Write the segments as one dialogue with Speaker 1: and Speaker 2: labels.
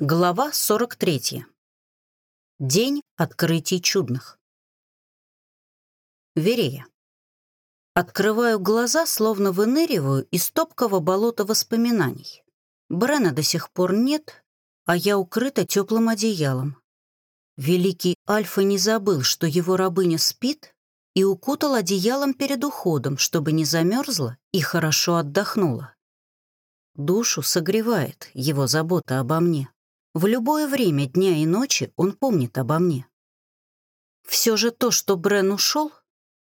Speaker 1: Глава 43. День открытий чудных. Верея. Открываю глаза, словно выныриваю из топкого болота воспоминаний. Брена до сих пор нет, а я укрыта теплым одеялом. Великий Альфа не забыл, что его рабыня спит, и укутал одеялом перед уходом, чтобы не замерзла и хорошо отдохнула. Душу согревает его забота обо мне. В любое время дня и ночи он помнит обо мне. Все же то, что Брен ушел,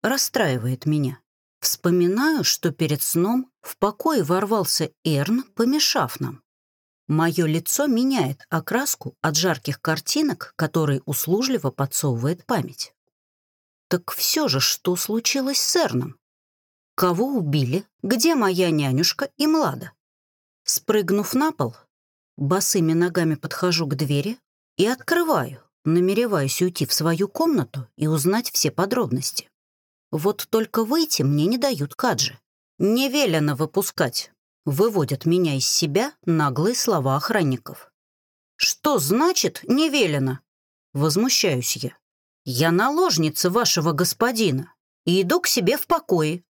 Speaker 1: расстраивает меня. Вспоминаю, что перед сном в покое ворвался Эрн, помешав нам. Мое лицо меняет окраску от жарких картинок, которые услужливо подсовывает память. Так все же, что случилось с Эрном? Кого убили? Где моя нянюшка и Млада? Спрыгнув на пол, Босыми ногами подхожу к двери и открываю, намереваясь уйти в свою комнату и узнать все подробности. Вот только выйти мне не дают каджи. Не велено выпускать. Выводят меня из себя наглые слова охранников. «Что значит «не велено»?» Возмущаюсь я. «Я наложница вашего господина и иду к себе в покое».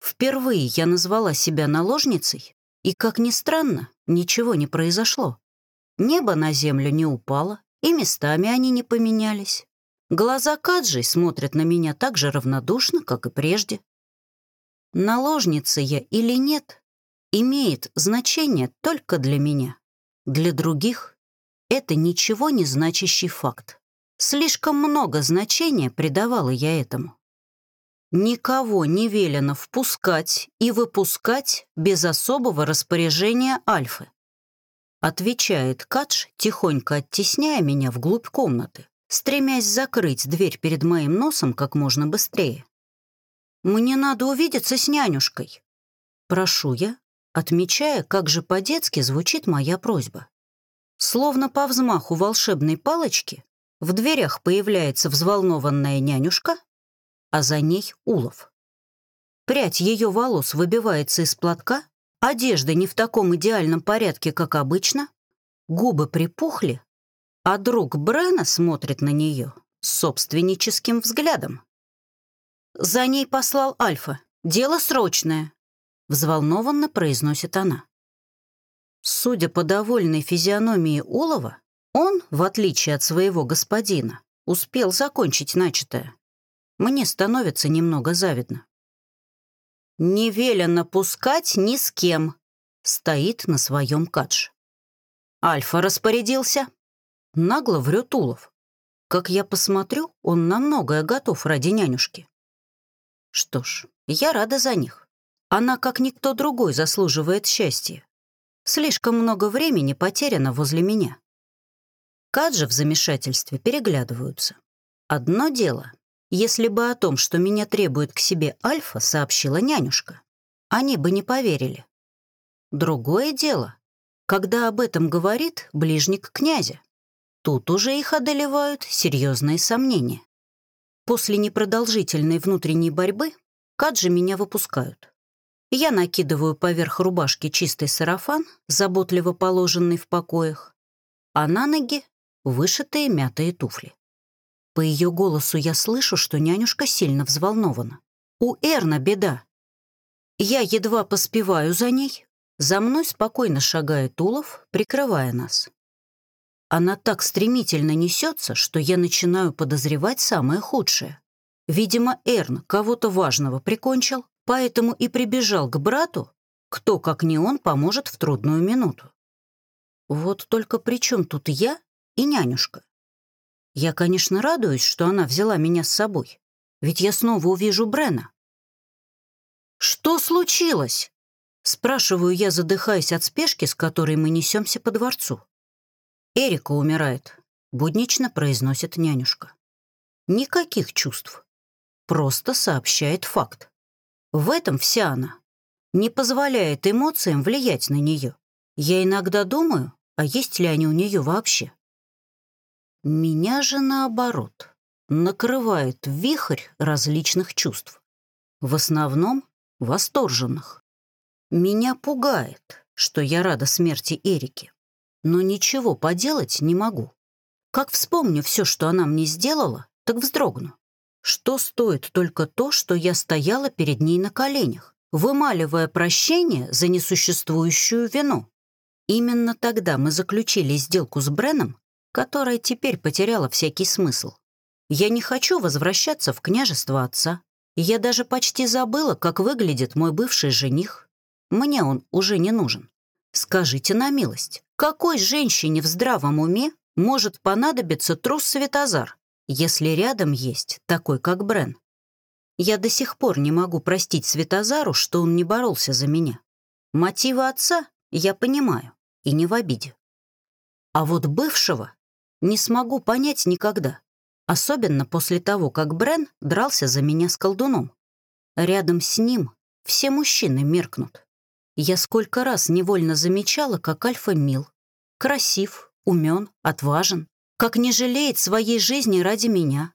Speaker 1: Впервые я назвала себя наложницей, и, как ни странно, ничего не произошло. Небо на землю не упало, и местами они не поменялись. Глаза Каджи смотрят на меня так же равнодушно, как и прежде. Наложница я или нет, имеет значение только для меня. Для других это ничего не значащий факт. Слишком много значения придавала я этому. Никого не велено впускать и выпускать без особого распоряжения Альфы. Отвечает Кадж, тихонько оттесняя меня вглубь комнаты, стремясь закрыть дверь перед моим носом как можно быстрее. «Мне надо увидеться с нянюшкой». Прошу я, отмечая, как же по-детски звучит моя просьба. Словно по взмаху волшебной палочки в дверях появляется взволнованная нянюшка а за ней улов. Прядь ее волос выбивается из платка, одежда не в таком идеальном порядке, как обычно, губы припухли, а друг Брена смотрит на нее собственническим взглядом. «За ней послал Альфа. Дело срочное», — взволнованно произносит она. Судя по довольной физиономии Улова, он, в отличие от своего господина, успел закончить начатое. Мне становится немного завидно. «Не велено пускать ни с кем», — стоит на своем кадж. «Альфа распорядился». Нагло врет Улов. Как я посмотрю, он на многое готов ради нянюшки. Что ж, я рада за них. Она, как никто другой, заслуживает счастья. Слишком много времени потеряно возле меня. Каджи в замешательстве переглядываются. Одно дело если бы о том, что меня требует к себе Альфа, сообщила нянюшка. Они бы не поверили. Другое дело, когда об этом говорит ближник князя. Тут уже их одолевают серьезные сомнения. После непродолжительной внутренней борьбы Каджи меня выпускают. Я накидываю поверх рубашки чистый сарафан, заботливо положенный в покоях, а на ноги вышитые мятые туфли. По ее голосу я слышу, что нянюшка сильно взволнована. У Эрна беда. Я едва поспеваю за ней. За мной спокойно шагает Улов, прикрывая нас. Она так стремительно несется, что я начинаю подозревать самое худшее. Видимо, Эрн кого-то важного прикончил, поэтому и прибежал к брату, кто, как не он, поможет в трудную минуту. Вот только при чем тут я и нянюшка? Я, конечно, радуюсь, что она взяла меня с собой, ведь я снова увижу Брена. «Что случилось?» — спрашиваю я, задыхаясь от спешки, с которой мы несемся по дворцу. «Эрика умирает», — буднично произносит нянюшка. Никаких чувств. Просто сообщает факт. В этом вся она. Не позволяет эмоциям влиять на нее. Я иногда думаю, а есть ли они у нее вообще. Меня же наоборот накрывает вихрь различных чувств. В основном восторженных. Меня пугает, что я рада смерти Эрики. но ничего поделать не могу. Как вспомню все, что она мне сделала, так вздрогну. Что стоит только то, что я стояла перед ней на коленях, вымаливая прощение за несуществующую вину. Именно тогда мы заключили сделку с Бреном, которая теперь потеряла всякий смысл. Я не хочу возвращаться в княжество отца. Я даже почти забыла, как выглядит мой бывший жених. Мне он уже не нужен. Скажите на милость, какой женщине в здравом уме может понадобиться трус Светозар, если рядом есть такой, как Брен? Я до сих пор не могу простить Светозару, что он не боролся за меня. Мотивы отца я понимаю и не в обиде. А вот бывшего не смогу понять никогда, особенно после того, как Брен дрался за меня с колдуном. Рядом с ним все мужчины меркнут. Я сколько раз невольно замечала, как Альфа мил, красив, умен, отважен, как не жалеет своей жизни ради меня.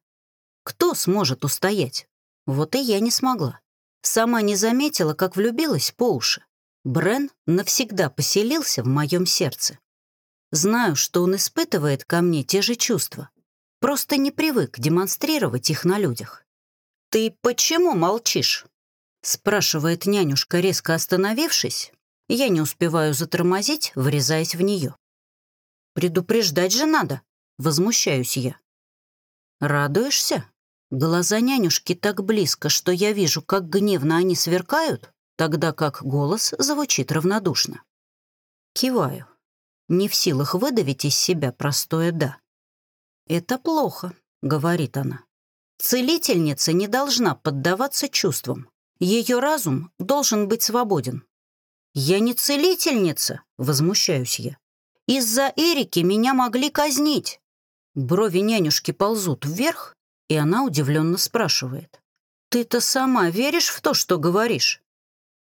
Speaker 1: Кто сможет устоять? Вот и я не смогла. Сама не заметила, как влюбилась по уши. Брен навсегда поселился в моем сердце. Знаю, что он испытывает ко мне те же чувства. Просто не привык демонстрировать их на людях. «Ты почему молчишь?» спрашивает нянюшка, резко остановившись. Я не успеваю затормозить, врезаясь в нее. «Предупреждать же надо», — возмущаюсь я. «Радуешься?» Глаза нянюшки так близко, что я вижу, как гневно они сверкают, тогда как голос звучит равнодушно. Киваю, не в силах выдавить из себя простое «да». «Это плохо», — говорит она. «Целительница не должна поддаваться чувствам. Ее разум должен быть свободен. «Я не целительница», — возмущаюсь я. «Из-за Эрики меня могли казнить». Брови нянюшки ползут вверх, и она удивленно спрашивает. «Ты-то сама веришь в то, что говоришь?»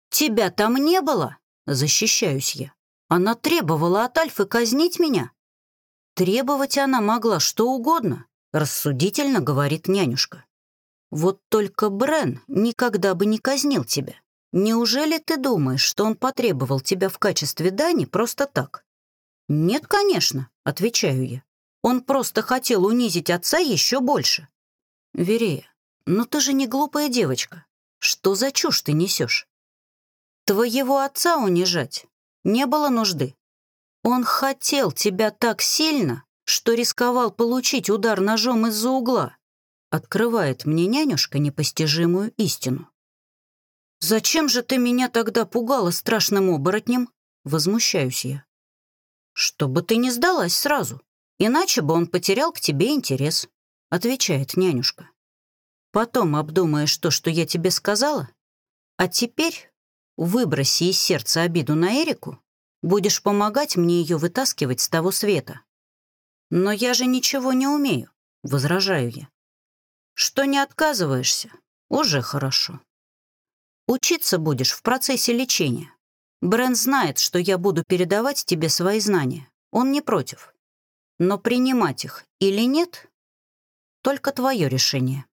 Speaker 1: «Тебя там не было?» — защищаюсь я. «Она требовала от Альфы казнить меня?» «Требовать она могла что угодно», — рассудительно говорит нянюшка. Вот только Брен никогда бы не казнил тебя. Неужели ты думаешь, что он потребовал тебя в качестве дани просто так? Нет, конечно, отвечаю я. Он просто хотел унизить отца еще больше. Верея, ну ты же не глупая девочка. Что за чушь ты несешь? Твоего отца унижать не было нужды. Он хотел тебя так сильно, что рисковал получить удар ножом из-за угла открывает мне нянюшка непостижимую истину. «Зачем же ты меня тогда пугала страшным оборотнем?» Возмущаюсь я. «Чтобы ты не сдалась сразу, иначе бы он потерял к тебе интерес», отвечает нянюшка. «Потом обдумаешь то, что я тебе сказала, а теперь выброси из сердца обиду на Эрику, будешь помогать мне ее вытаскивать с того света». «Но я же ничего не умею», — возражаю я. Что не отказываешься, уже хорошо. Учиться будешь в процессе лечения. Брэн знает, что я буду передавать тебе свои знания. Он не против. Но принимать их или нет — только твое решение.